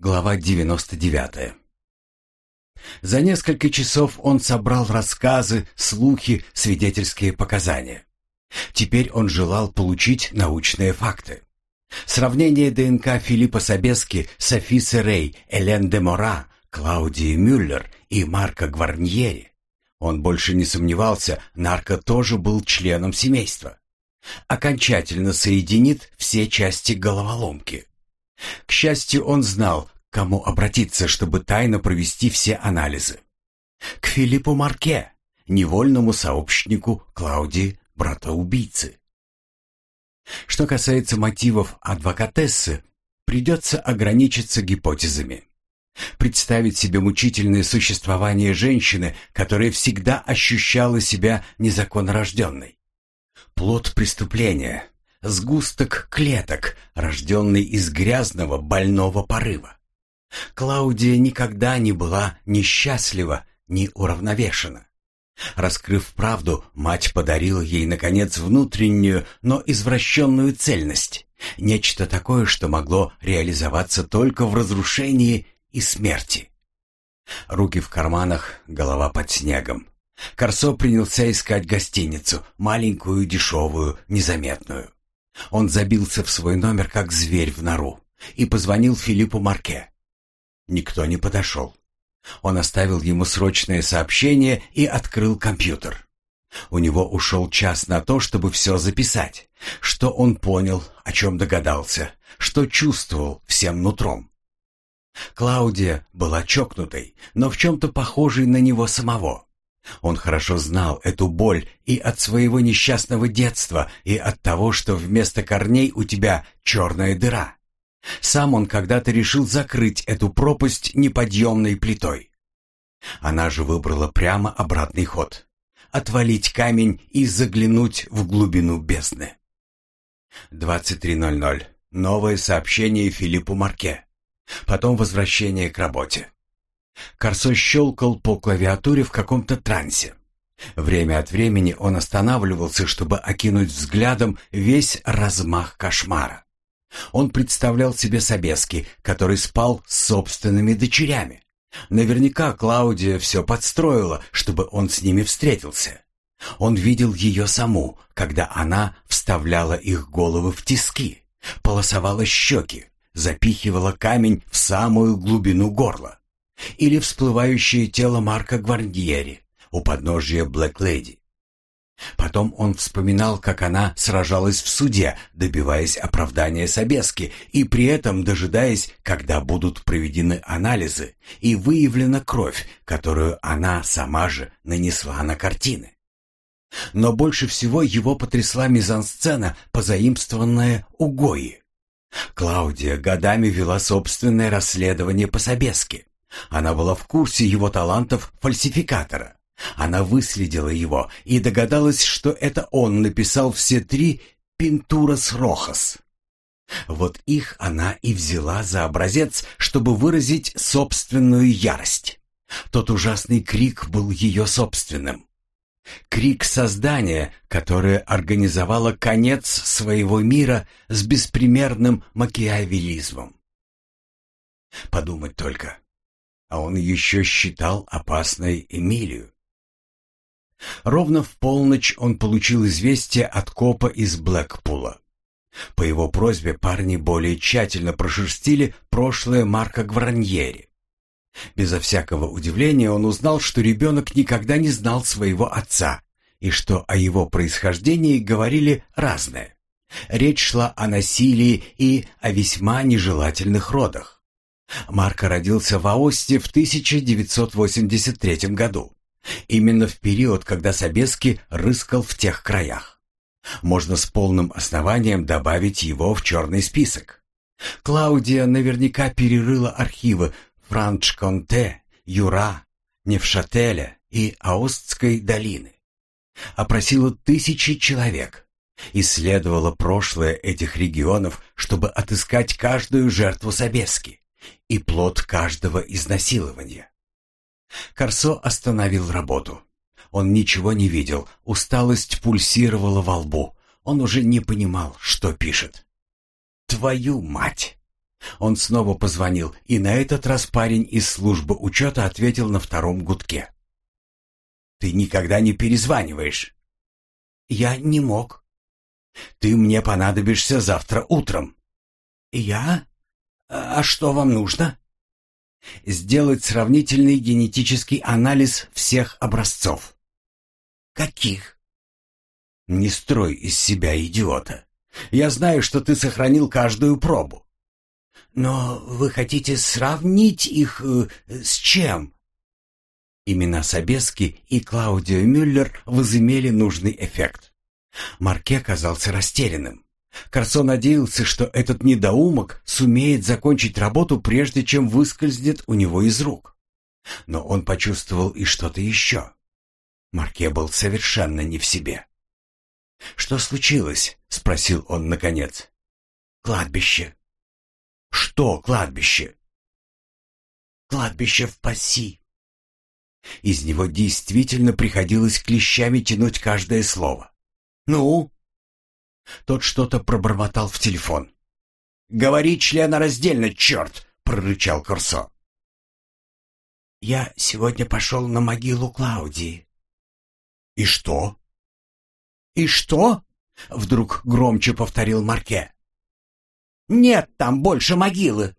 Глава 99. За несколько часов он собрал рассказы, слухи, свидетельские показания. Теперь он желал получить научные факты. Сравнение ДНК Филиппа Собески с Афисы Рей, Элен де Мора, Клаудии Мюллер и Марка Гварньери. Он больше не сомневался, нарко тоже был членом семейства. Окончательно соединит все части головоломки. К счастью, он знал, к кому обратиться, чтобы тайно провести все анализы. К Филиппу Марке, невольному сообщнику Клаудии, брата-убийцы. Что касается мотивов адвокатессы, придется ограничиться гипотезами. Представить себе мучительное существование женщины, которая всегда ощущала себя незаконнорожденной. Плод преступления, сгусток клеток, рожденный из грязного больного порыва. Клаудия никогда не была ни счастлива, ни уравновешена. Раскрыв правду, мать подарила ей, наконец, внутреннюю, но извращенную цельность. Нечто такое, что могло реализоваться только в разрушении и смерти. Руки в карманах, голова под снегом. Корсо принялся искать гостиницу, маленькую, дешевую, незаметную. Он забился в свой номер, как зверь в нору, и позвонил Филиппу Марке. Никто не подошел. Он оставил ему срочное сообщение и открыл компьютер. У него ушел час на то, чтобы все записать. Что он понял, о чем догадался, что чувствовал всем нутром. Клаудия была чокнутой, но в чем-то похожей на него самого. Он хорошо знал эту боль и от своего несчастного детства, и от того, что вместо корней у тебя черная дыра. Сам он когда-то решил закрыть эту пропасть неподъемной плитой. Она же выбрала прямо обратный ход. Отвалить камень и заглянуть в глубину бездны. 23.00. Новое сообщение Филиппу Марке. Потом возвращение к работе. Корсо щелкал по клавиатуре в каком-то трансе. Время от времени он останавливался, чтобы окинуть взглядом весь размах кошмара. Он представлял себе Собески, который спал с собственными дочерями. Наверняка Клаудия все подстроила, чтобы он с ними встретился. Он видел ее саму, когда она вставляла их головы в тиски, полосовала щеки, запихивала камень в самую глубину горла. Или всплывающее тело Марка Гвардьери у подножия Блэк Леди. Потом он вспоминал, как она сражалась в суде, добиваясь оправдания Собески и при этом дожидаясь, когда будут проведены анализы и выявлена кровь, которую она сама же нанесла на картины. Но больше всего его потрясла мизансцена, позаимствованная у Гои. Клаудия годами вела собственное расследование по Собеске. Она была в курсе его талантов фальсификатора. Она выследила его и догадалась, что это он написал все три «Пинтурас Рохас». Вот их она и взяла за образец, чтобы выразить собственную ярость. Тот ужасный крик был ее собственным. Крик создания, которое организовало конец своего мира с беспримерным макиавелизмом. Подумать только. А он еще считал опасной Эмилию. Ровно в полночь он получил известие от копа из Блэкпула. По его просьбе парни более тщательно прошерстили прошлое Марка Гварньери. Безо всякого удивления он узнал, что ребенок никогда не знал своего отца и что о его происхождении говорили разное. Речь шла о насилии и о весьма нежелательных родах. Марко родился в Аосте в 1983 году. Именно в период, когда Собески рыскал в тех краях. Можно с полным основанием добавить его в черный список. Клаудия наверняка перерыла архивы Франч-Конте, Юра, Невшателя и Аостской долины. Опросила тысячи человек. Исследовала прошлое этих регионов, чтобы отыскать каждую жертву Собески и плод каждого изнасилования. Корсо остановил работу. Он ничего не видел, усталость пульсировала во лбу. Он уже не понимал, что пишет. «Твою мать!» Он снова позвонил, и на этот раз парень из службы учета ответил на втором гудке. «Ты никогда не перезваниваешь». «Я не мог». «Ты мне понадобишься завтра утром». «Я? А что вам нужно?» «Сделать сравнительный генетический анализ всех образцов». «Каких?» «Не строй из себя идиота. Я знаю, что ты сохранил каждую пробу. Но вы хотите сравнить их э, с чем? Имена Собески и Клаудио Мюллер возымели нужный эффект. Марке казался растерянным. Корсо надеялся, что этот недоумок сумеет закончить работу, прежде чем выскользнет у него из рук. Но он почувствовал и что-то еще. Марке был совершенно не в себе. «Что случилось?» — спросил он наконец. «Кладбище», что кладбище? Кладбище в Пасси. Из него действительно приходилось клещами тянуть каждое слово. Ну? Тот что-то пробормотал в телефон. «Говори членораздельно, черт!» — прорычал Корсо. «Я сегодня пошел на могилу Клаудии». «И что?» «И что?» — вдруг громче повторил Марке. Нет там больше могилы.